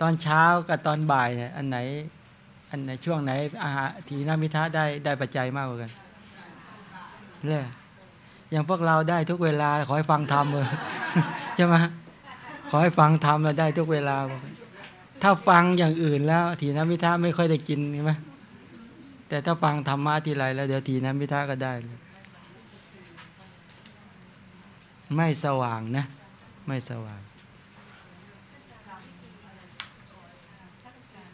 ตอนเช้ากับตอนบ่ายเนี่ยอันไหน อันไหนช่วงไหน อาหารทีนามิทะได้ได้ปัจจัยมากกว่ากันเลยอย่างพวกเราได้ทุกเวลา ขอให้ฟังธรรมเลยใช่ไหมขอให้ฟังธรรมเราได้ทุกเวลา ถ้าฟังอย่างอื่นแล้ว ทีนามิทะไม่ค่อยได้กินใช่ไหมแต่ถ้าฟังธรรมะทีไรแล้วเดี๋ยวทีนามิทะก็ได้เลยไม่สว่างนะ ไม่สว่าง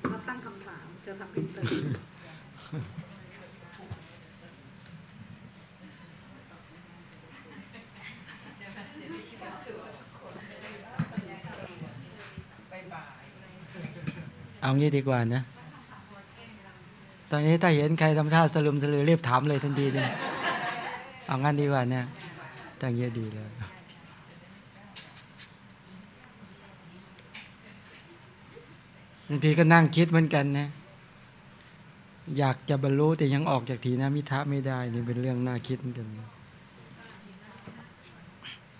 เขาตั้งคำถามจะ ทำเป็นเติมเอางี้ดีกว่านะ ตอนนี้ถ้าเห็นใครทำท่าสลุมสลือเรียบถามเลยทันทีเลยเอางั้นดีกว่าเนี่ยตั้งเยอะดีเลยบางทีก็นั่งคิดเหมือนกันนะ อยากจะบรรลุแต่ยังออกจากทีนามิทะไม่ได้นี่เป็นเรื่องน่าคิดเหมือนกัน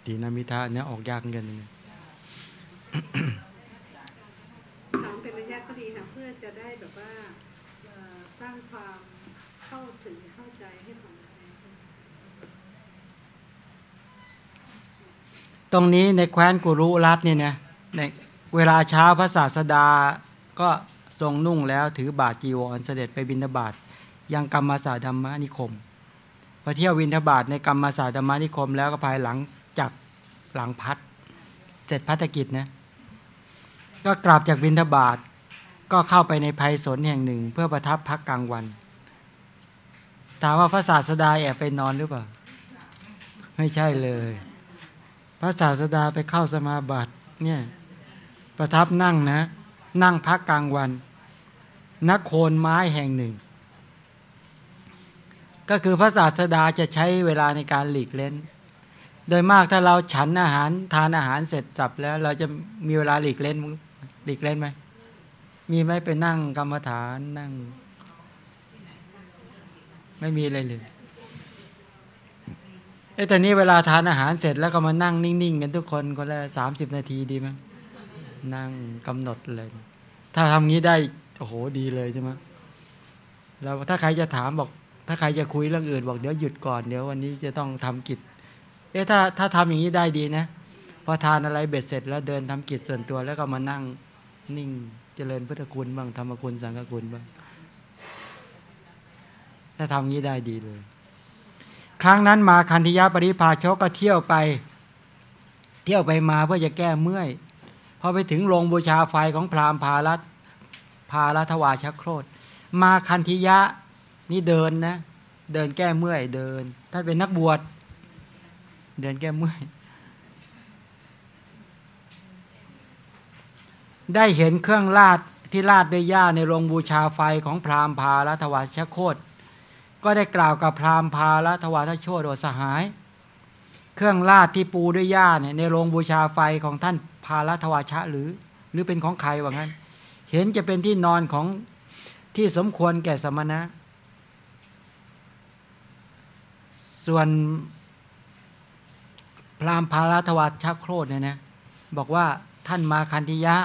ทีนามิทะเนี่ยออกยากเหมือนกันนะถามเป็นระยะก็ดีนะเพื่อจะได้แบบว่าสร้างความเข้าถึงเข้าใจให้ผ่อนคลายขึ้นตรงนี้ในแคว้นกุรุรัตเนี่ยนะในเวลาเช้าพระศาสดาก็ ทรงนุ่งแล้วถือบาทจีวรเสด็จไปบิณฑบาตยังกรรมศาสตร์ธรรมนิคมพอเที่ยวบิณฑบาตในกรรมศาสตร์ธรรมนิคม แล้วก็ภายหลังจากหลังพัดเสร็จพัฒกิจนะก็กลับจากบิณฑบาตก็เข้าไปในภัยสนแห่งหนึ่ง เพื่อประทับพักกลางวัน ถามว่าพระศาสดาแอบไปนอนหรือเปล่า ไม่ใช่เลย พระศาสดาไปเข้าสมาบัติเนี่ยประทับนั่งนะ นั่งพักกลางวันนักโคนไม้แห่งหนึ่ง ก็คือพระศาสดาจะใช้เวลาในการหลีกเล่น โดยมากถ้าเราฉันอาหารทานอาหารเสร็จจับแล้ว เราจะมีเวลาหลีกเล่นหลีกเล่นไหมมีไหมไปนั่งกรรมฐานนั่ง ไม่มีเลยเลยเอ้แต่นี้เวลาทานอาหารเสร็จแล้วก็มานั่งนิ่งๆกันทุกคนคนละสามสิบนาทีดีไหม นั่งกำหนดเลย ถ้าทำงี้ได้โอ้โหดีเลยใช่ไหมแล้วถ้าใครจะถามบอก ถ้าใครจะคุยเรื่องอื่นบอกเดี๋ยวหยุดก่อนเดี๋ยววันนี้จะต้องทำกิจ เอ๊ะถ้าถ้าทำอย่างนี้ได้ดีนะพอทานอะไรเบ็ดเสร็จแล้วเดินทำกิจส่วนตัวแล้วก็มานั่งนิ่งเจริญพุทธคุณบ้างธรรมคุณสังฆคุณบ้างถ้าทำอย่างนี้ได้ดีเลย ครั้งนั้นมาคันธิยะปริพาชกก็เที่ยวไป เที่ยวไปมาเพื่อจะแก้เมื่อย อไปถึงโรงบูชาไฟของพราหมณ์พารัตพารัตวาชโครธมาคันธิยะนี่เดินนะ เดินแก้เมื่อยเดิน ถ้าเป็นนักบวชเดินแก้เมื่อย ได้เห็นเครื่องลาดที่ลาดด้วยหญ้าในโรงบูชาไฟของพราหมณ์พารัตวาชักโคตก็ได้กล่าวกับพราหมณ์พารัตวาทโชดว่าสหาย เครื่องลาดที่ปูด้วยหญ้าเนี่ยในโรงบูชาไฟของท่านพารัตวาชะหรือ หรือเป็นของใครว่างั้น เห็นจะเป็นที่นอนของที่สมควรแก่สมณะ ส่วนพราหมณ์พารัตวาชะโครดเนี่ยนะบอกว่าท่านมาคันธิยะ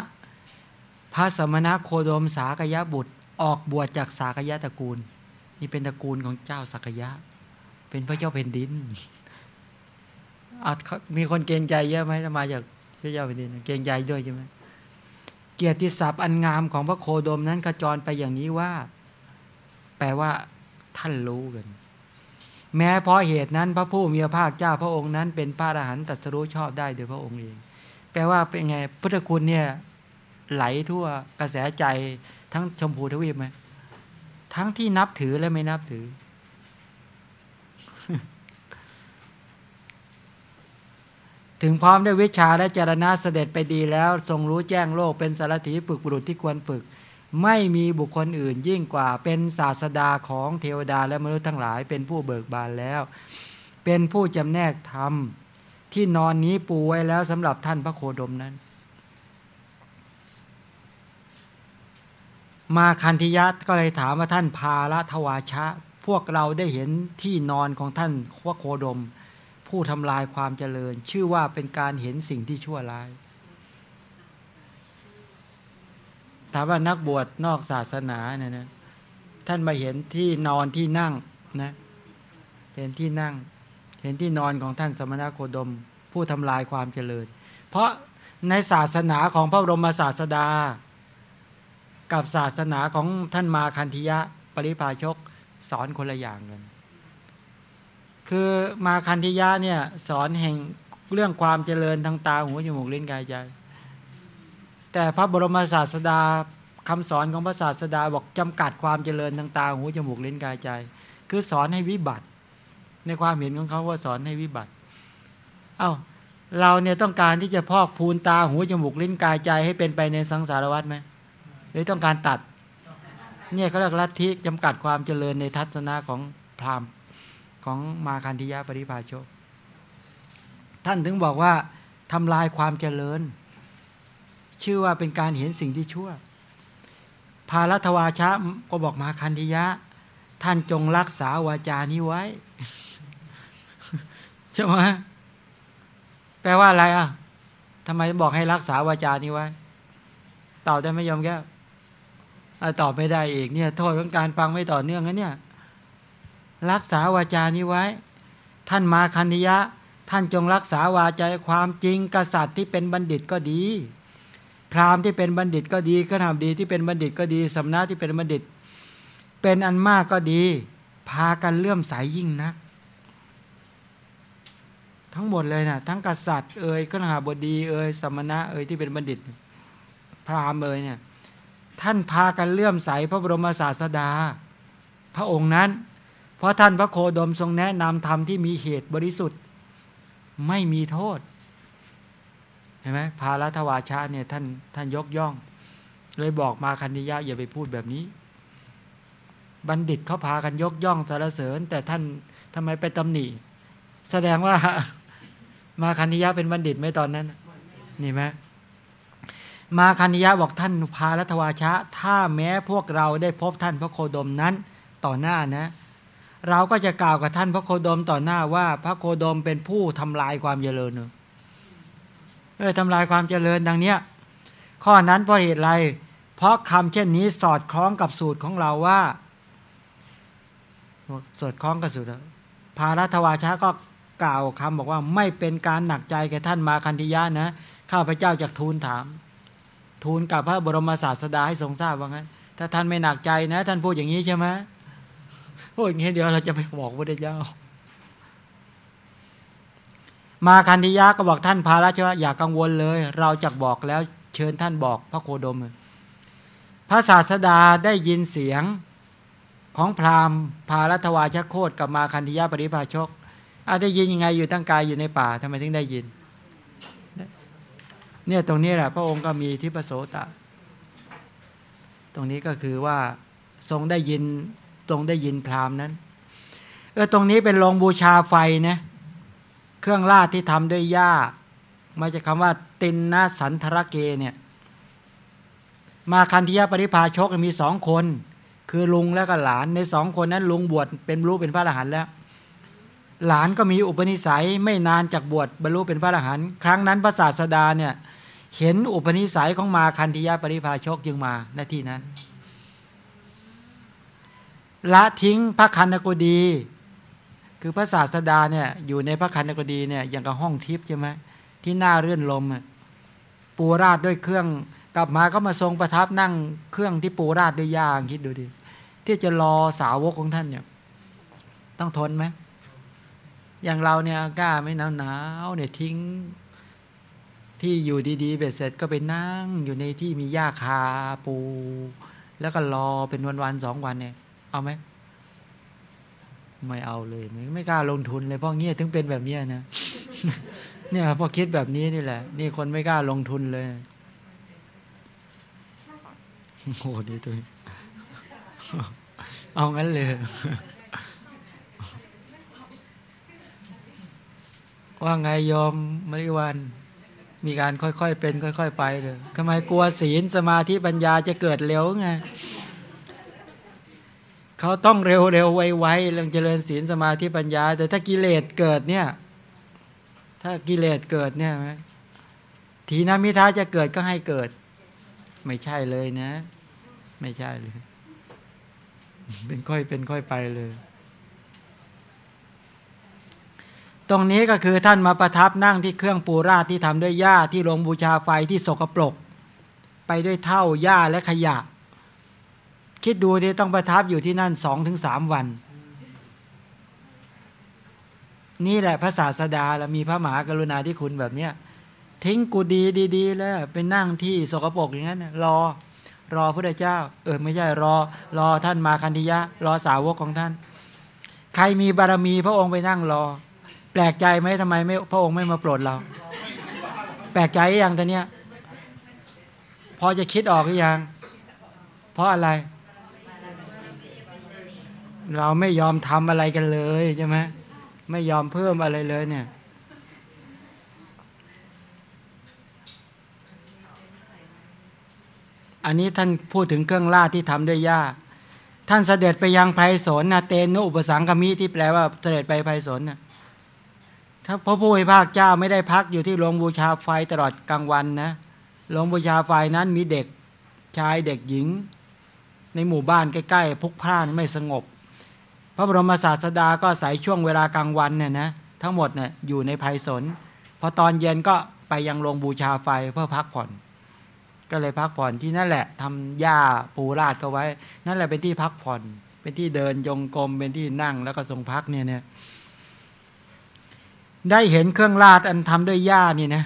พระสมณะโคดมสากยะบุตร ออกบวชจากสากยะตระกูล นี่เป็นตระกูลของเจ้าสักยะ เป็นพระเจ้าแผ่นดิน อามีคนเกรงใจเยอะไหมถ้ามาจากพระเจ้าแผ่นดินเกรงใจด้วยใช่ไหมเกียรติศัพท์อันงามของพระโคดมนั้นกระจรไปอย่างนี้ว่า แปลว่าท่านรู้กัน แม้เพราะเหตุนั้นพระผู้มีพระภาคเจ้าพระองค์นั้น เป็นพระอรหันตตรัสรู้ชอบได้โดยพระองค์เอง แปลว่าเป็นไงพุทธคุณเนี่ยไหลทั่วกระแสใจทั้งชมพูทวีปไหมทั้งที่นับถือและไม่นับถือ ถึงพร้อมด้วยวิชาและจารณะเสด็จไปดีแล้ว ทรงรู้แจ้งโลกเป็นสารถีฝึกบุรุษที่ควรฝึก ไม่มีบุคคลอื่นยิ่งกว่าเป็นศาสดาของเทวดาและมนุษย์ทั้งหลาย เป็นผู้เบิกบานแล้ว เป็นผู้จำแนกธรรมที่นอนนี้ปูไว้แล้วสำหรับท่านพระโคดมนั้น มาคันธิยะก็เลยถามว่าท่านพาละทวาชะ พวกเราได้เห็นที่นอนของท่านวโคดม ผู้ทำลายความเจริญ ชื่อว่าเป็นการเห็นสิ่งที่ชั่วร้ายถามว่านักบวชนอกศาสนาเนี่ยนะท่านมาเห็นที่นอนที่นั่งนะเห็นที่นั่ง เห็นที่นอนของท่านสมณโคดม ผู้ทำลายความเจริญ เพราะในศาสนาของพระบรมศาสดา กับศาสนาของท่านมาคันธิยะ ปริพาชกสอนคนละอย่างกัน คือมาคันธิยะเนี่ยสอนแห่งเรื่องความเจริญทางตาหูจมูกลิ้นกายใจ แต่พระบรมศาสดาคำสอนของพระศาสดาบอกจำกัดความเจริญทางตาหูจมูกลิ้นกายใจ คือสอนให้วิบัติ ในความเห็นของเขาว่าสอนให้วิบัติ เอา้าเราเนี่ยต้องการที่จะพอกพูนตาหูจมูกลิ้นกายใจ ให้เป็นไปในสังสารวัฏไหมหรือต้องการตัด เนี่ยเขาเรียกลัทธิจำกัดความเจริญในทัศนะของพราหมณ์ ของมาคันธิยะปริภาชก ท่านถึงบอกว่าทำลายความเจริญ ชื่อว่าเป็นการเห็นสิ่งที่ชั่ว ภารัตวาชะก็บอกมาคันธิยะ ท่านจงรักษาวาจานี้ไว้ใช่ไหมแปลว่าอะไรอะทำไมบอกให้รักษาวาจานี้ไว้ตอบได้ไหมยอมแก้ตอบไม่ได้อีกเนี่ย โทษของการฟังไม่ต่อเนื่องนะเนี่ย รักษาวาจานี้ไว้ ท่านมาคันธิยะ ท่านจงรักษาวาจาความจริงกษัตริย์ที่เป็นบัณฑิตก็ดี พราหมณ์ที่เป็นบัณฑิตก็ดีขนามดีที่เป็นบัณฑิตก็ดีสำนักที่เป็นบัณฑิต เป็นอันมากก็ดี พากันเลื่อมใสยยิ่งนัก ทั้งหมดเลยนะทั้งกษัตริย์เอ่ยขหาบดีเอ่ยสมณะเอ่ยที่เป็นบัณฑิต พราหมณ์เอ่ยเนี่ยท่านพากันเลื่อมใสพระบรมศาสดา พระองค์นั้น เพราะท่านพระโคดมทรงแนะนำธรรมที่มีเหตุบริสุทธิ์ ไม่มีโทษเห็นไหมพาลัทวาชาเนี่ยท่านท่านยกย่อง เลยบอกมาคันธิยะอย่าไปพูดแบบนี้ บัณฑิตเขาพากันยกย่องสรรเสริญ แต่ท่านทำไมไปตำหนิแสดงว่ามาคันธิยะเป็นบัณฑิตไหมตอนนั้น นี่ไหมมาคันธิยะบอกท่านพาลัทวาชะ ถ้าแม้พวกเราได้พบท่านพระโคดมนั้นต่อหน้านะ เราก็จะกล่าวกับท่านพระโคดมต่อหน้าว่า พระโคดมเป็นผู้ทำลายความเจริญเนอะเออทำลายความเจริญดังเนี้ยข้อนั้นเพราะเหตุไรเพราะคำเช่นนี้สอดคล้องกับสูตรของเราว่าสอดคล้องกับสูตรพารัตวาชะก็กล่าวคำบอกว่าไม่เป็นการหนักใจแก่ท่านมาคันธิยะนะข้าพเจ้าจากทูลถาม ทูลกับพระบรมศาสดาให้ทรงทราบว่างั้นถ้าท่านไม่หนักใจนะ ท่านพูดอย่างนี้ใช่ไหม พูดอย่างนี้เดี๋ยวเราจะไปบอกพระเจ้า มาคันธิยะก็บอกท่านพาราชว่าอย่ากังวลเลย เราจะบอกแล้วเชิญท่านบอกพระโคดม พระศาสดาได้ยินเสียงของพราหมณ์พารัตวาชโคตกับมาคันธิยะปริภาชกอาได้ยินยังไงอยู่ตั้งกายอยู่ในป่าทำไมถึงได้ยิน เนี่ยตรงนี้แหละพระองค์ก็มีทิพโสตะ ตรงนี้ก็คือว่าทรงได้ยิน ทรงได้ยินพราหมณ์นั้น เออตรงนี้เป็นโรงบูชาไฟนะเครื่องราชที่ทำด้วยหญ้ามาจากคำว่า ตินนาสันทรเกเนี่ย มาคันธิยปริภาชกมีสองคน คือลุงและก็หลานในสองคนนั้น ลุงบวชเป็นรู้เป็นพระอรหันต์แล้ว หลานก็มีอุปนิสัยไม่นานจากบวชบรรลุเป็นพระอรหันต์ครั้งนั้นพระศาสดาเนี่ยเห็นอุปนิสัยของมาคันธิยปริภาชกจึงมาหน้าที่นั้น ละทิ้งพระคันกดี คือพระศาสดาเนี่ยอยู่ในพระคันกดีเนี่ยอย่างกับห้องทิพย์ใช่ไหมที่หน้าเรื่อนลมปูราดด้วยเครื่องกลับมาก็มาทรงประทับนั่งเครื่องที่ปูราดด้วยยางคิดดูดิที่จะรอสาวกของท่านเนี่ยต้องทนไหมอย่างเราเนี่ยกล้าไม่หนาวหนาวเนี่ยทิ้ง ที่อยู่ดีๆเบ็ดเสร็จก็ไปนั่งอยู่ในที่มีหญ้าคาปู แล้วก็รอเป็นวันๆสองวันเนี่ย เอาไหมไม่เอาเลยไม่ไม่กล้าลงทุนเลยเพราะเงี้ยถึงเป็นแบบเนี้นะเนี่ยพอคิดแบบนี้นี่แหละ นี่คนไม่กล้าลงทุนเลยโอ้ดีตัวเอางั้นเลยว่าไงยอมมริวัน มีการค่อยๆเป็น ค่อย ๆ ไปเลยทำไมกลัวศีลสมาธิปัญญาจะเกิดเร็วไง เขาต้องเร็วเร็วไวไวเรื่องเจริญศีลสมาธิปัญญา แต่ถ้ากิเลสเกิดเนี่ย ถ้ากิเลสเกิดเนี่ยทีนามิท้าจะเกิดก็ให้เกิด ไม่ใช่เลยนะ ไม่ใช่เลย เป็นค่อยเป็นค่อยไปเลย ตรงนี้ก็คือท่านมาประทับนั่งที่เครื่องปูราดที่ทำด้วยหญ้าที่ลงบูชาไฟที่สกปรก ไปด้วยเท่าหญ้าและขยะ คิดดูที่ต้องประทับอยู่ที่นั่นสองถึงสามวัน นี่แหละพระศาสดาแล้วมีพระมหากรุณาธิคุณแบบเนี้ยทิ้งกูดีดีๆแล้วไปนั่งที่สกปรกอย่างนั้นรอ รอพระเจ้า เออไม่ใช่รอ รอท่านมาคันธิยะ รอสาวกของท่าน ใครมีบารมีพระองค์ไปนั่งรอ แปลกใจไหมทำไมไม่พระองค์ไม่มาโปรดเรา แปลกใจยังตอนเนี้ยพอจะคิดออกหรือยัง เพราะอะไร เราไม่ยอมทำอะไรกันเลยใช่ไหมไม่ยอมเพิ่มอะไรเลยเนี่ยอันนี้ท่านพูดถึงเครื่องราที่ทำด้วยหญ้า ท่านเสด็จไปยังไพรสนนะเตนุอุปสังคมีที่แปลว่าเสด็จไปไพรสนนะถ้าพระผู้มีภาคเจ้าไม่ได้พักอยู่ที่โรงบูชาไฟตลอดกลางวันนะโรงบูชาไฟนั้นมีเด็กชายเด็กหญิง ในหมู่บ้านใกล้ๆพุกพล่านไม่สงบ ระบรมศาสดาก็ใส่ช่วงเวลากลางวันเนี่ยนะทั้งหมดเนี่ยอยู่ในไพรสนพอตอนเย็นก็ไปยังโรงบูชาไฟเพื่อพักผ่อน ก็เลยพักผ่อนที่นั่นแหละทำหญ้าปูราดเขาไว้ นั่นแหละเป็นที่พักผ่อน เป็นที่เดินยงกรมเป็นที่นั่งแล้วก็ทรงพักเนี่ยเนี่ยได้เห็นเครื่องราดอันทำด้วยหญ้านี่นะ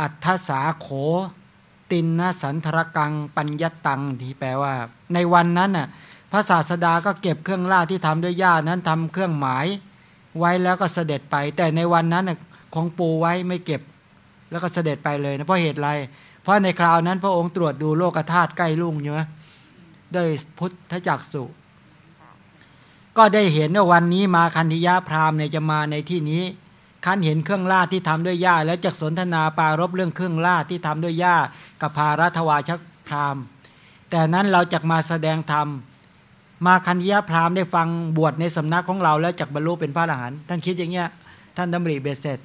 อัทธสาโข ตินนสันทรกัง ปัญญตังที่แปลว่า ในวันนั้นน่ะ พระศาสดาก็เก็บเครื่องราที่ทำด้วยหญ้านั้นทำเครื่องหมายไว้แล้วก็เสด็จไป แต่ในวันนั้นของปูไว้ไม่เก็บ แล้วก็เสด็จไปเลยนะเพราะเหตุไร เพราะในคราวนั้นพระองค์ตรวจดูโลกธาตุใกล้ลุ่งใช่ไหมด้วยพุทธจักสุก็ได้เห็นว่าวันนี้มาคันธิยาพราหมณ์เนี่ยจะมาในที่นี้คันเห็นเครื่องราที่ทำด้วยหญ้า แล้วจักสนทนาปารบเรื่องเครื่องราที่ทำด้วยหญ้ากับภารัตวาชพราหมณ์ แต่นั้นเราจะมาแสดงธรรม มาคันธยาพราหมณ์ได้ฟังบวชในสำนักของเราแล้วจักบรรลุเป็นพระอรหันต์ท่านคิดอย่างเงี้ยท่านดำริเบสเสร็จ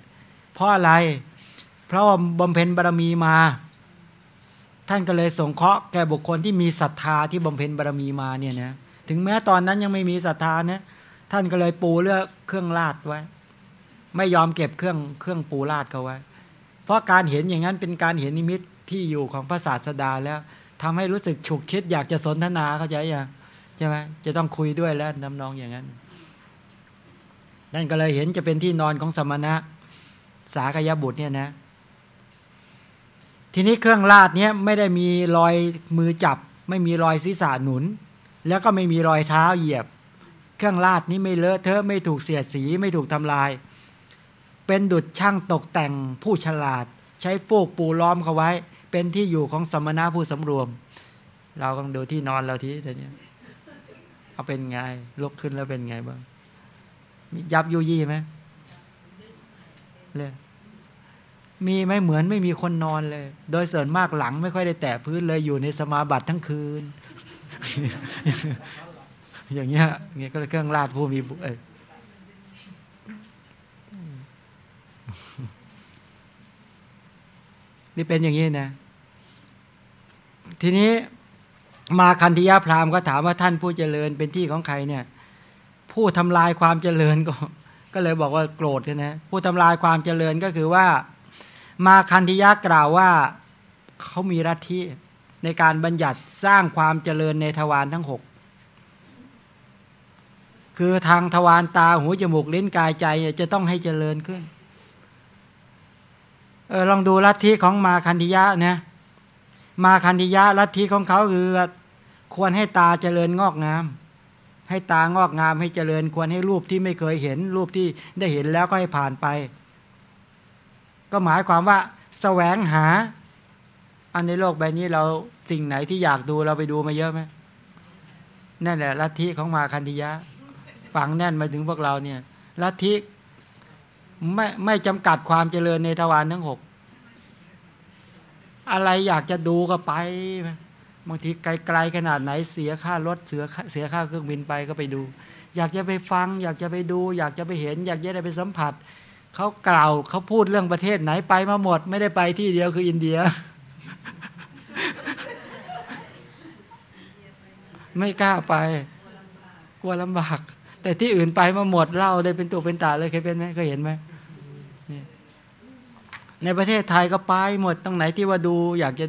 เพราะอะไร เพราะว่าบำเพ็ญบารมีมา ท่านก็เลยสงเคราะห์แก่บุคคลที่มีศรัทธาที่บำเพ็ญบารมีมาเนี่ยนะถึงแม้ตอนนั้นยังไม่มีศรัทธานะท่านก็เลยปูเลือกเครื่องลาดไว้ ไม่ยอมเก็บเครื่องเครื่องปูลาดเขาไว้ เพราะการเห็นอย่างนั้นเป็นการเห็นนิมิตที่อยู่ของพระศาสดาแล้วทำให้รู้สึกฉุกคิดอยากจะสนทนาเข้าใจยัง ใช่ไหมจะต้องคุยด้วยแล้วน้ำนองอย่างนั้น นั่นก็เลยเห็นจะเป็นที่นอนของสมณะ สากยบุตรเนี่ยนะ ทีนี้เครื่องลาดเนี้ยไม่ได้มีรอยมือจับ ไม่มีรอยศีรษะหนุน แล้วก็ไม่มีรอยเท้าเหยียบ เครื่องลาดนี้ไม่เลอะเทอะไม่ถูกเสียดสีไม่ถูกทำลาย เป็นดุจช่างตกแต่งผู้ฉลาด ใช้ฟูกปูล้อมเขาไว้ เป็นที่อยู่ของสมณะผู้สำรวม เรากำลังดูที่นอนเราทีแต่เนี้ย เอาเป็นไงลุกขึ้นแล้วเป็นไงบ้างยับยุยี่ไหมเลยมีไหมเหมือนไม่มีคนนอนเลย โดยส่วนมากหลังไม่ค่อยได้แตะพื้นเลยอยู่ในสมาบัติทั้งคืน อย่างเงี้ยเงี้ยก็เลยเครื่องราชผู้มีบุเอนี่เป็นอย่างนี้นะ ทีนี้ มาคันธิยาพราหมณ์ก็ถามว่าท่านผู้เจริญเป็นที่ของใครเนี่ย ผู้ทำลายความเจริญก็ ก็เลยบอกว่าโกรธนะผู้ทำลายความเจริญก็คือว่า มาคันธิยากล่าวว่าเขามีรัที่ในการบัญญัติสร้างความเจริญในทวารทั้งหกคือทางทวารตาหูจมูกลิ้นกายใจจะต้องให้เจริญขึ้นเออลองดูลัทธิของมาคันธิยะนะ มาคันธิยะลัทธิของเขาคือควรให้ตาเจริญงอกงาม ให้ตางอกงามให้เจริญ ควรให้รูปที่ไม่เคยเห็น รูปที่ได้เห็นแล้วก็ให้ผ่านไป ก็หมายความว่าแสวงหา อันในโลกใบนี้เราสิ่งไหนที่อยากดูเราไปดูมาเยอะไหมนั่นแหละลัทธิของมาคันธิยะฝังแน่นมาถึงพวกเราเนี่ยลัทธิไม่ไม่จำกัดความเจริญในทวารทั้งหก อะไรอยากจะดูก็ไป บางทีไกลๆขนาดไหนเสียค่ารถเสือเสียค่าเครื่องบินไปก็ไปดู อยากจะไปฟัง อยากจะไปดู อยากจะไปเห็น อยากจะได้ไปสัมผัสเขากล่าวเขาพูดเรื่องประเทศไหนไปมาหมด ไม่ได้ไปที่เดียวคืออินเดีย ไม่กล้าไปกลัวลำบาก แต่ที่อื่นไปมาหมดเล่าได้เป็นตัวเป็นตาเลยเคยเป็นไหมเคยเห็นไหม ในประเทศไทยก็ไปหมดตรงไหนที่ว่าดูอยากจะ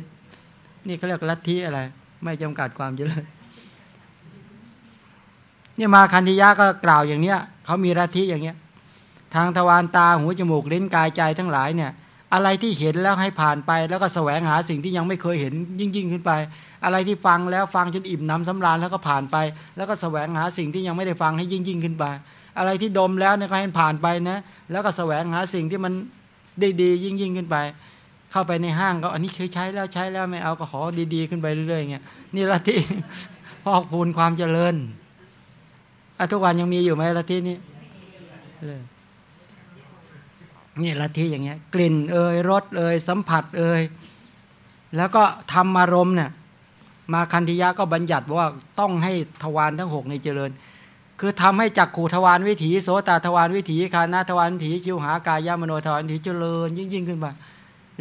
นี่เขาเรียกลัทธิอะไร ไม่จำกัดความเจริญเนี่มาคันธิยะก็กล่าวอย่างเนี้ยเขามีลัทธิอย่างเนี้ย ทางทวารตาหูจมูกลิ้นกายใจทั้งหลายเนี่ย อะไรที่เห็นแล้วให้ผ่านไป แล้วก็แสวงหาสิ่งที่ยังไม่เคยเห็นยิ่งยิ่งขึ้นไป อะไรที่ฟังแล้วฟังจนอิ่มน้ำสำราญแล้วก็ผ่านไป แล้วก็แสวงหาสิ่งที่ยังไม่ได้ฟังให้ยิ่งยิ่งขึ้นไป อะไรที่ดมแล้วเนี่ยก็ให้ผ่านไปนะแล้วก็แสวงหาสิ่งที่มัน ได้ดียิ่งยิ่งขึ้นไป เข้าไปในห้างก็อันนี้เคยใช้แล้วใช้แล้วไม่เอาก็ขอดี ๆ ขึ้นไปเรื่อยๆเงี้ยนี่ละที่พอกพูนความเจริญอะทุกวันยังมีอยู่ไหมละที่นี้นี่ละที่อย่างเงี้ย กลิ่นเอ่ยรสเอ่ยสัมผัสเอ่ยแล้วก็ทำอารมณ์เนี่ยมาคันธิยะก็บัญญัติว่าต้องให้ทวารทั้งหกในเจริญ คือทำให้จักขู่ทวารวิถีโสตทวารวิถีคานาทวารวิถีชิวหากายามโนทวารวิถีเจริญยิ่งยิ่งขึ้นไป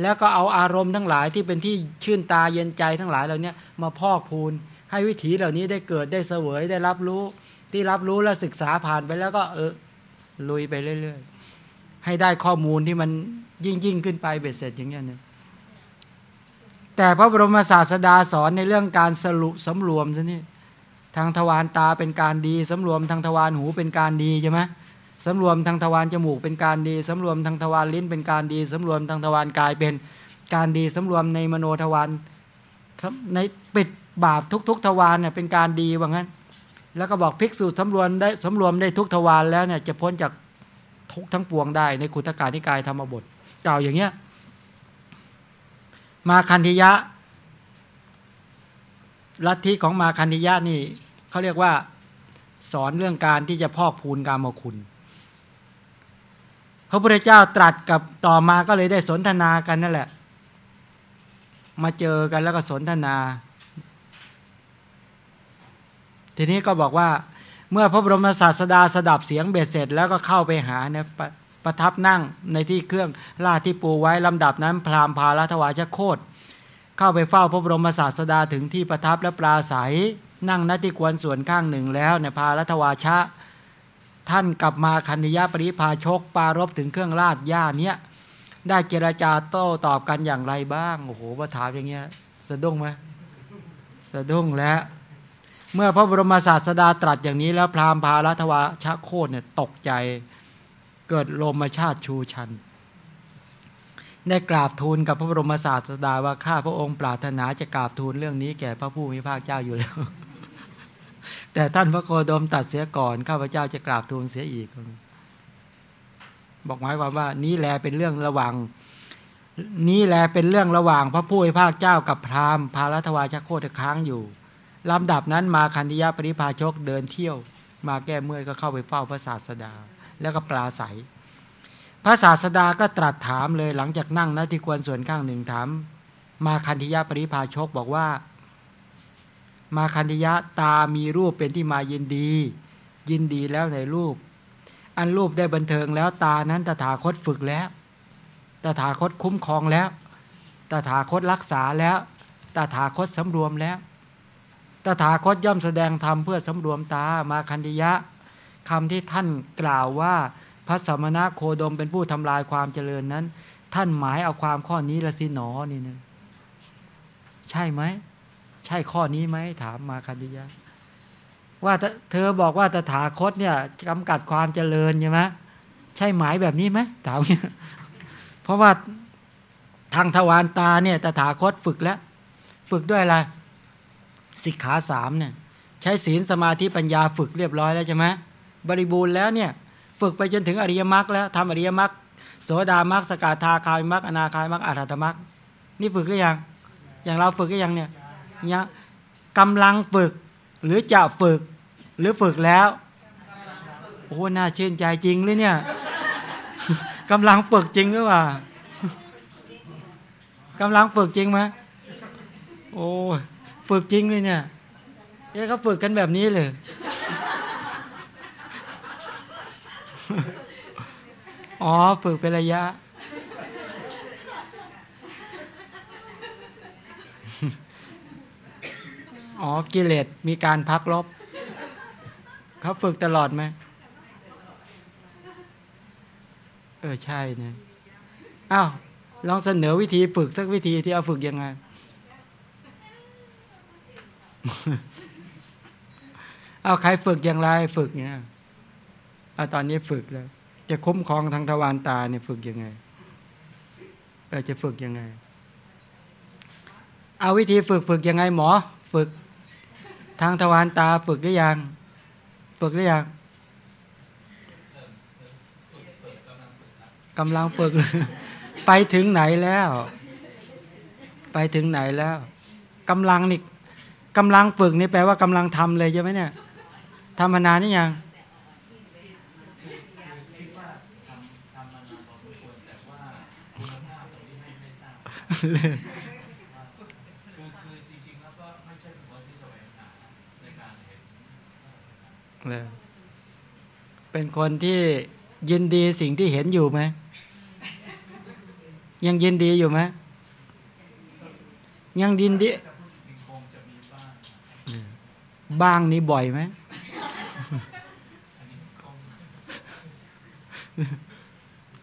แล้วก็เอาอารมณ์ทั้งหลายที่เป็นที่ชื่นตาเย็นใจทั้งหลายเหล่านี้มาพอกพูน ให้วิถีเหล่านี้ได้เกิดได้เสวยได้รับรู้ที่รับรู้และศึกษาผ่านไปแล้วก็เออลุยไปเรื่อย ๆ ให้ได้ข้อมูลที่มันยิ่งยิ่งขึ้นไปเบ็ดเสร็จอย่างเงี้ยเนี่ยแต่พระบรมศาสดาสอนในเรื่องการสรุปสำรวมซะนี่ ทางทวารตาเป็นการดีสำรวมทางทวารหูเป็นการดีใช่ไหมสำรวมทางทวารจมูกเป็นการดีสำรวมทางทวารลิ้นเป็นการดีสำรวมทางทวารกายเป็นการดีสำรวมในมโนทวารในปิดบาปทุก ๆ ทวารเนี่ยเป็นการดีว่างั้น แล้วก็บอกภิกษุสำรวมได้สำรวมได้ทุกทวารแล้วเนี่ยจะพ้นจากทุกทั้งปวงได้ในขุตการนิกายธรรมบทกล่าวอย่างเงี้ยมาคันธิยะลัทธิของมาคันธิยะนี่ เขาเรียกว่าสอนเรื่องการที่จะพอกพูนกามคุณ พระพุทธเจ้าตรัสกับต่อมาก็เลยได้สนทนากันนั่นแหละ มาเจอกันแล้วก็สนทนา ทีนี้ก็บอกว่า เมื่อพระบรมศาสดาสดับเสียงเบ็ดเสร็จ แล้วก็เข้าไปหาเนี่ยประประทับนั่งในที่เครื่องลาดที่ปูไว้ลำดับนั้นพราหมณ์พาลัทวาชโคตเข้าไปเฝ้าพระบรมศาสดาถึงที่ประทับและปราศัย นั่งนัที่ควรส่วนข้างหนึ่งแล้วในพาลัทวาชะ ท่านกลับมาคันยะปริพาชก ปารบถึงเครื่องลาดหญ้าเนี้ยได้เจรจาโต้ตอบกันอย่างไรบ้างโอ้โหมาถามอย่างเงี้ยสะดุ้งไหมสะดุ้งแล้วเมื่อพระบรมศาสดาตรัสอย่างนี้แล้วพราหมณ์พาลัทวาชะโคตเนี่ยตกใจเกิดลมชาติชูชัน ได้กราบทูลกับพระบรมศาสดาว่าข้าพระองค์ปรารถนาจะกราบทูลเรื่องนี้แก่พระผู้มีพระเจ้าอยู่แล้ว แต่ท่านพระโคดมตัดเสียก่อนข้าพเจ้าจะกราบทูลเสียอีก บอกหมายความว่า นี้แลเป็นเรื่องระหว่างนี้แลเป็นเรื่องระหว่างพระผู้มีพระเจ้ากับพราหมณ์พารัตวาชโคตค้างอยู่ลำดับนั้นมาคันธิยะปริพาชกเดินเที่ยว มาแก้เมื่อยก็เข้าไปเฝ้าพระศาสดา แล้วก็ปลาใส พระศาสดาก็ตรัสถามเลยหลังจากนั่งนะที่ควรส่วนข้างหนึ่งถาม มาคันธิยะปริพาชกบอกว่า มาคันธิยะตามีรูปเป็นที่มายินดี ยินดีแล้วในรูป อันรูปได้บันเทิงแล้วตานั้นตถาคตฝึกแล้วตถาคตคุ้มครองแล้วตถาคตรักษาแล้วตถาคตสำรวมแล้วตถาคตย่อมแสดงธรรมเพื่อสำรวมตามาคันธิยะคำที่ท่านกล่าวว่า พระสมณะโคดมเป็นผู้ทำลายความเจริญนั้น ท่านหมายเอาความข้อนี้ละสิหนอนี่นะใช่ไหม ใช่ข้อนี้ไหมถามมาคันธิยะว่าเธอบอกว่าตถาคตเนี่ยกำกัดความเจริญใช่ไหมใช่หมายแบบนี้ไหมถามเนี่ยเพราะว่าทางทวารตาเนี่ยตถาคตฝึกแล้ว ฝึกด้วยอะไรสิกขาสามเนี่ย ใช้ศีลสมาธิปัญญาฝึกเรียบร้อยแล้วใช่ไหมบริบูรณ์แล้วเนี่ย ฝึกไปจนถึงอริยมรรคแล้วทำอริยมรรคโสดามรรคสกาธาคายมรรคอนาคายมรรคอารัตมรรคนี่ฝึกหรือยัง อย่างเราฝึกหรือยังเนี่ยเนี่ยกำลังฝึกหรือจะฝึก หรือฝึกแล้วโอ้น่าชื่นใจจริงเลยเนี่ยกำลังฝึกจริงหรือเปล่ากำลังฝึกจริงไหมโอ้ฝึกจริงเลยเนี่ยเอ๊ะเขาฝึกกันแบบนี้เลย อ๋อฝึกเป็นระยะ อ๋อกิเลสมีการพักลบ เขาฝึกตลอดไหม เออ ใช่นะอ้าวลองเสนอวิธีฝึกสักวิธีที่เอาฝึกยังไง เอาใครฝึกอย่างไรฝึกเนี่ย เอาตอนนี้ฝึกแล้ว จะคุ้มครองทางทวารตาเนี่ยฝึกยังไงเออจะฝึกยังไง เอาวิธีฝึกฝึกยังไงหมอ ฝึกทางทวารตาฝึกหรือยัง ฝึกหรือยังกำลังฝึกไปถึงไหนแล้ว ไปถึงไหนแล้วกำลังนี่กำลังฝึกนี่แปลว่ากำลังทำเลยใช่ไหมเนี่ยทำมานานนี่ยัง เลยเป็นคนที่ยินดีสิ่งที่เห็นอยู่ไหม ยังยินดีอยู่ไหม ยังยินดิบ้างนี้บ่อยไหม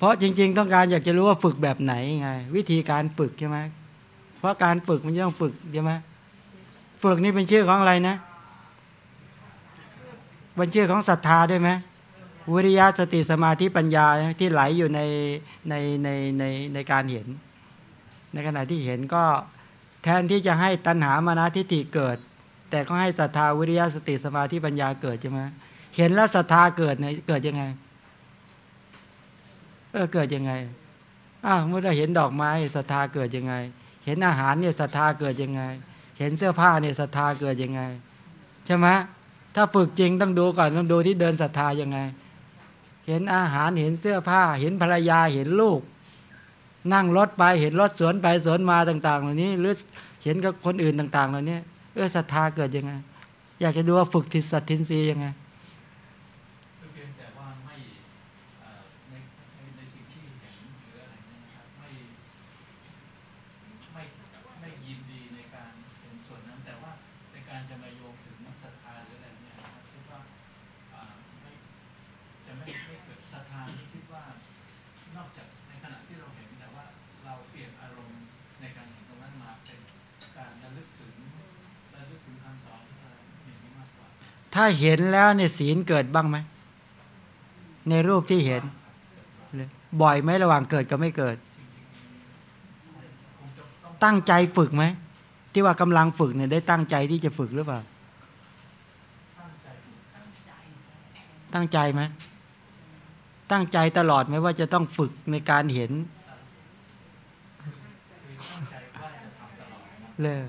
เพราะจริง ๆ ต้องการอยากจะรู้ว่าฝึกแบบไหนไง วิธีการฝึกใช่ไหมเพราะการฝึกมันต้องฝึกใช่ไหมฝึกนี่เป็นชื่อของอะไรนะเป็นชื่อของศรัทธาด้วยไหมวิริยะสติสมาธิปัญญาที่ไหลอยู่ในในในในในการเห็น ในขณะที่เห็นก็แทนที่จะให้ตัณหามานะทิฏฐิเกิด แต่ก็ให้ศรัทธาวิริยะสติสมาธิปัญญาเกิดใช่ไหมเห็นแล้วศรัทธาเกิดเนี่ยเกิดยังไง เออเกิดยังไงอ้าวเมื่อเราเห็นดอกไม้ศรัทธาเกิดยังไง เห็นอาหารเนี่ยศรัทธาเกิดยังไง เห็นเสื้อผ้าเนี่ยศรัทธาเกิดยังไงใช่ไหมถ้าฝึกจริงต้องดูก่อนต้องดูที่เดินศรัทธายังไง เห็นอาหารเห็นเสื้อผ้า เห็นภรรยาเห็นลูก นั่งรถไปเห็นรถสวนไปสวนมาต่าง ๆ เหล่านี้ หรือเห็นกับคนอื่นต่าง ๆ เหล่านี้เออศรัทธาเกิดยังไง อยากจะดูว่าฝึกทิศสัตทินรียังไง คือเพียงแต่ว่าไม่เอ่อในในในสิ่งที่เห็นหรืออะไรเนี่ยนะครับไม่ไม่ไม่ยินดีในการเห็นส่วนนั้น แต่ว่าในการจะมาโยงถึงศรัทธาหรืออะไรเนี่ยนะครับคิดว่าอ่าไม่จะไม่ไม่เกิดศรัทธาที่คิดว่า นอกจากในขณะที่เราเห็นแต่ว่าเราเปลี่ยนอารมณ์ในการเห็นตรงนั้นมาเป็นการระลึกถึงระลึกถึงคำสอนที่อะไรอย่างนี้มากกว่า ถ้าเห็นแล้วเนี่ยศีลเกิดบ้างไหม ในรูปที่เห็น บ่อยไหมระหว่างเกิดกับไม่เกิดคงจะต้องตั้งใจฝึกไหม ที่ว่ากำลังฝึกเนี่ยได้ตั้งใจที่จะฝึกหรือเปล่า ตั้งใจตั้งใจไหมตั้งใจตลอดไหมว่าจะต้องฝึกในการเห็นคือตั้งใจว่าจะทำตลอดนะเลย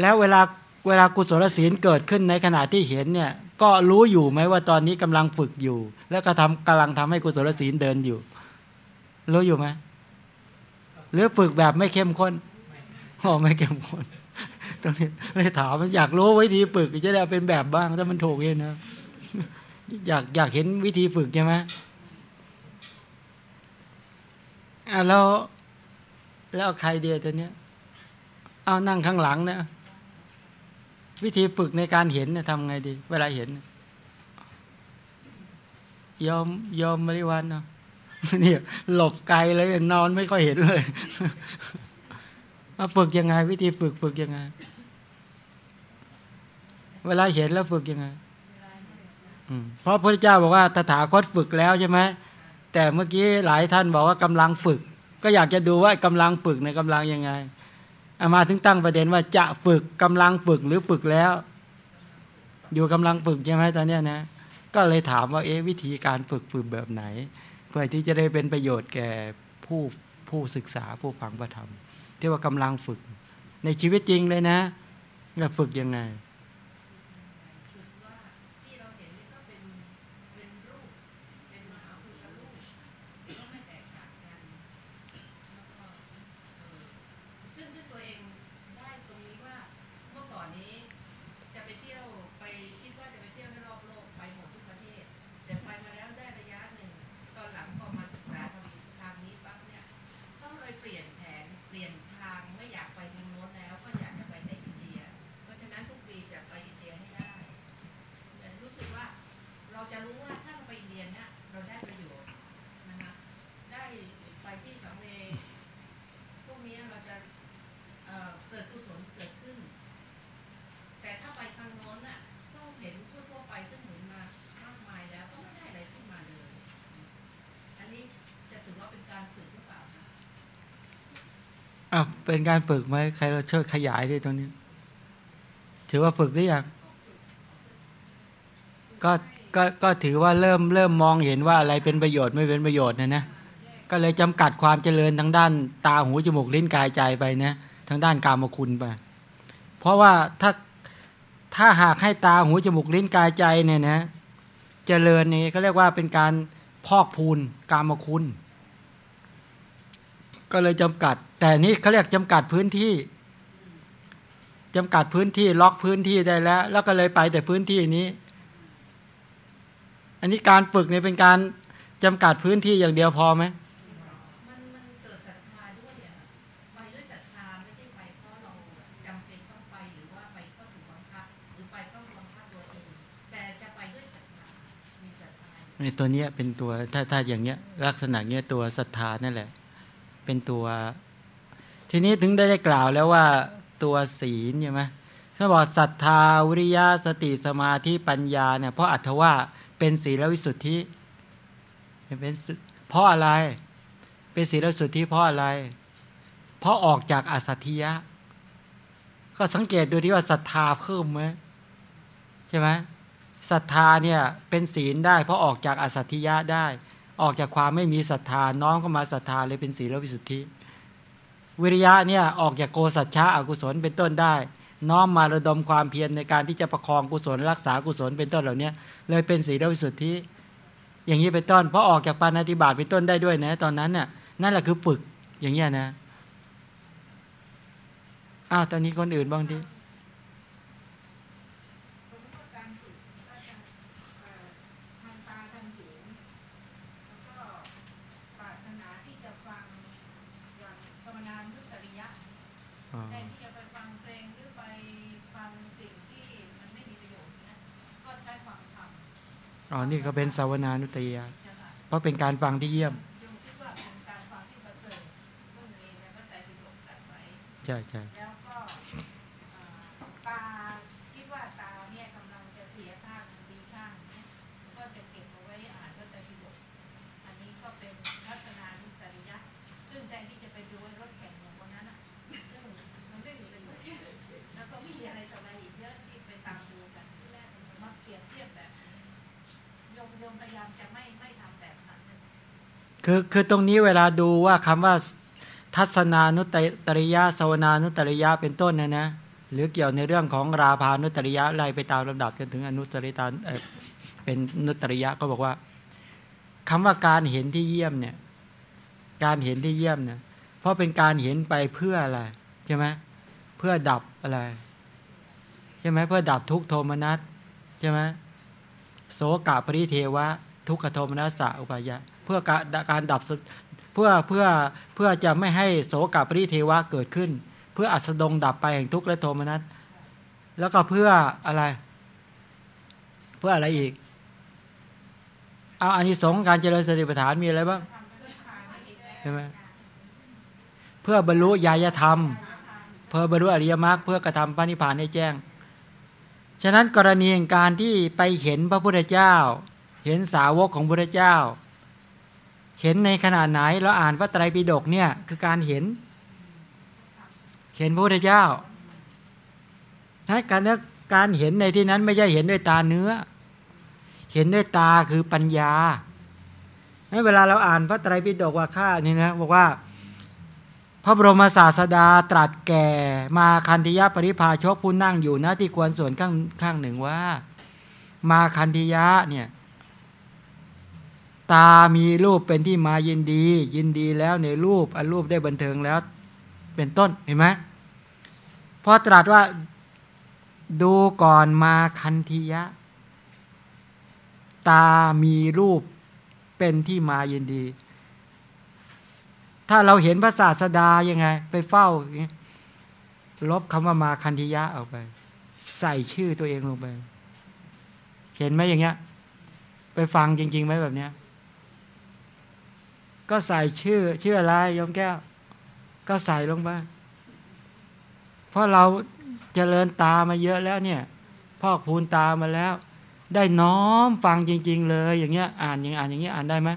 แล้วเวลา เวลากุศลศีลเกิดขึ้นในขณะที่เห็นเนี่ยก็รู้อยู่ไหมว่าตอนนี้กำลังฝึกอยู่ แล้วก็ทำกำลังทำให้กุศลศีลเดินอยู่ รู้อยู่ไหมหรือฝึกแบบไม่เข้มข้นอ๋อไม่เข้มข้นตรงนี้เลยถามมันอยากรู้วิธีฝึกจะได้เป็นแบบบ้างถ้ามันถูกเนี่ยนะอยากอยากเห็นวิธีฝึกใช่ไหมอะแล้วแล้วใครเดียวตัวเนี้ย เอานั่งข้างหลังนะ วิธีฝึกในการเห็นเนี่ยทำไงดี เวลาเห็น ยอมยอมบริวารเนาะเนี่ยหลบไกลเลยนอนไม่ค่อยเห็นเลยมาฝึกยังไง วิธีฝึกฝึกยังไง เวลาเห็นแล้วฝึกยังไงเพราะพระเจ้าบอกว่าตถาคตฝึกแล้วใช่ไหมแต่เมื่อกี้หลายท่านบอกว่ากำลังฝึก ก็อยากจะดูว่ากำลังฝึกในยกำลังยังไง อามาถึงตั้งประเด็นว่าจะฝึกกำลังฝึกหรือฝึกแล้ว อยู่กำลังฝึกใช่ไหมตอนเนี้ยนะ ก็เลยถามว่าเอ๊ะวิธีการฝึกฝึกแบบไหน เพื่อที่จะได้เป็นประโยชน์แก่ผู้ผู้ศึกษาผู้ฟังพระธรรมที่ว่ากำลังฝึก ในชีวิตจริงเลยนะจะฝึกยังไง ฝึกว่าที่เราเห็นนี่ก็เป็นเป็นรูป เป็นมหาพุทธรูปก็ไม่แตกต่างกันแล้วก็เออซึ่งซึ่งตัวเองได้ตรงนี้ว่าเมื่อก่อนนี้ จะไปเที่ยวไปคิดว่าจะไปเที่ยวให้รอบโลกไปหมดทุกประเทศ แต่ไปมาแล้วได้ระยะหนึ่ง ตอนหลังพอมาศึกษาทางนี้ปั๊บเนี่ยก็เลยเปลี่ยนแผนเปลี่ยนทางไม่อยากไปทางโน้นแล้ว ก็อยากจะไปได้อีก อ้าวเป็นการฝึกไหมใครเราช่วยขยายด้วยตรงนี้ ถือว่าฝึกหรือยังก็ก็ก็ถือว่าเริ่มเริ่มมองเห็นว่าอะไรเป็นประโยชน์ไม่เป็นประโยชน์นะนะก็เลยจำกัดความเจริญทางด้าน ตาหูจมูกลิ้นกายใจไปนะทางด้านกามคุณไปเพราะว่าถ้าถ้าหากให้ตาหูจมูกลิ้นกายใจเนี่ยนะเจริญนี่เขาเรียกว่าเป็นการพอกพูนกามคุณ ก็เลยจำกัด แต่นี่เขาเรียกจำกัดพื้นที่จำกัดพื้นที่ล็อกพื้นที่ได้แล้ว แล้วก็เลยไปแต่พื้นที่นี้ อันนี้การฝึกเนี่ยเป็นการจำกัดพื้นที่อย่างเดียวพอไหมตัวเองแต่จะไปด้วยศรัทธามีศรัทธาในตัวเนี้ยเป็นตัวถ้าถ้าอย่างเนี้ย ลักษณะเนี้ยตัวศรัทธานั่นแหละ เป็นตัว ทีนี้ถึงได้ได้กล่าวแล้วว่าตัวศีลใช่ไหมถ้าบอกศรัทธาวิริยะสติสมาธิปัญญาเนี่ยเพราะอัตว่าเป็นศีลวิสุทธิเป็นเพราะอะไร เป็นศีลวิสุทธิเพราะอะไร เพราะออกจากอสัตถิยะ ก็สังเกตดูที่ว่าศรัทธาเพิ่มไหมใช่ไหมศรัทธาเนี่ยเป็นศีลได้เพราะออกจากอสัตถิยะได้ ออกจากความไม่มีศรัทธาน้อมเข้ามาศรัทธาเลยเป็นศีลวิสุทธิ วิริยะเนี่ยออกจากโกสัจฉะอกุศลเป็นต้นได้ น้อมมาระดมความเพียรในการที่จะประคองกุศลรักษากุศลเป็นต้นเหล่านี้เลยเป็นศีลวิสุทธิอย่างนี้เป็นต้นเพราะออกจากปานาติบาตเป็นต้นได้ด้วยนะตอนนั้นน่ะนั่นแหละคือฝึกอย่างเงี้ยนะอ้าวตอนนี้คนอื่นบ้างที สมมติว่าการฝึกก็จะเอ่อทางตาทางหูแล้วก็ปรารถนาที่จะฟังอย่างสมณานุตริยะ อ๋อ แทนที่จะไปฟังเพลงหรือไปฟังสิ่งที่มันไม่มีประโยชน์เนี่ยก็ใช้ฟังธรรม อ๋อ นี่ก็เป็นสาวนานุตติยานะคะเพราะเป็นการฟังที่เยี่ยมยงคิด คือคือตรงนี้เวลาดูว่าคำว่าทัศนานุตริยะสวนานุตริยะเป็นต้นนะนะหรือเกี่ยวในเรื่องของราพานุตริยะไล่ไปตามลำดับจนถึงอนุตริตาเเป็นนุตริยะก็บอกว่าคำว่าการเห็นที่เยี่ยมเนี่ยการเห็นที่เยี่ยมเนี่ยเพราะเป็นการเห็นไปเพื่ออะไรใช่ไหมเพื่อดับอะไรใช่ไหมเพื่อดับทุกโทมนัสใช่ไหมโสกะปริเทวะ ทุกขโทมนัสสะอุปายะเเพื่อการการดับเพื่อเพื่อเพื่อจะไม่ให้โสกปริเทวะเกิดขึ้น เพื่ออัสดงดับไปแห่งทุกข์และโทมนัสแล้วก็เพื่ออะไร เพื่ออะไรอีก เอาอานิสงส์การเจริญสติปัฏฐานมีอะไรบ้างใช่ไหมเพื่อบรรลุญาณธรรม เพื่อบรรลุอริยมรรคเพื่อกระทำปณิพพานให้แจ้ง ฉะนั้นกรณีการที่ไปเห็นพระพุทธเจ้า เห็นสาวกของพระพุทธเจ้า เห็นในขนาดไหนเราอ่านพระไตรปิฎกเนี่ยคือการเห็น เห็นพระพุทธเจ้าถ้าการการเห็นในที่นั้นไม่ใช่เห็นด้วยตาเนื้อ เห็นด้วยตาคือปัญญาเวลาเราอ่านพระไตรปิฎกว่าข้านี่นะบอกว่า พระบรมศาสดาตรัสแก่ มาคันธิยะปริภาชกผู้นั่งอยู่น้าที่ควรส่วนข้างข้างหนึ่งว่า มาคันธิยะเนี่ย ตามีรูปเป็นที่มายินดี ยินดีแล้วในรูปอันรูปได้บันเทิงแล้ว เป็นต้นเห็นไหมพอตรัสว่าดูก่อนมาคันธิยะ ตามีรูปเป็นที่มายินดี ถ้าเราเห็นพระศาสดายังไง ไปเฝ้าลบคำว่ามาคันธิยะออกไป ใส่ชื่อตัวเองลงไป เห็นไหมอย่างเงี้ย ไปฟังจริงๆไหมแบบเนี้ย ก็ใส่ชื่อชื่ออะไรยมแก้ว ก็ใส่ลงไปเพราะเราเจริญตามาเยอะแล้วเนี่ยพอกพูนตามาแล้ว ได้น้อมฟังจริง ๆ เลย อย่างเงี้ย อ่านอย่างอ่านอย่างเงี้ยอ่านได้ไหม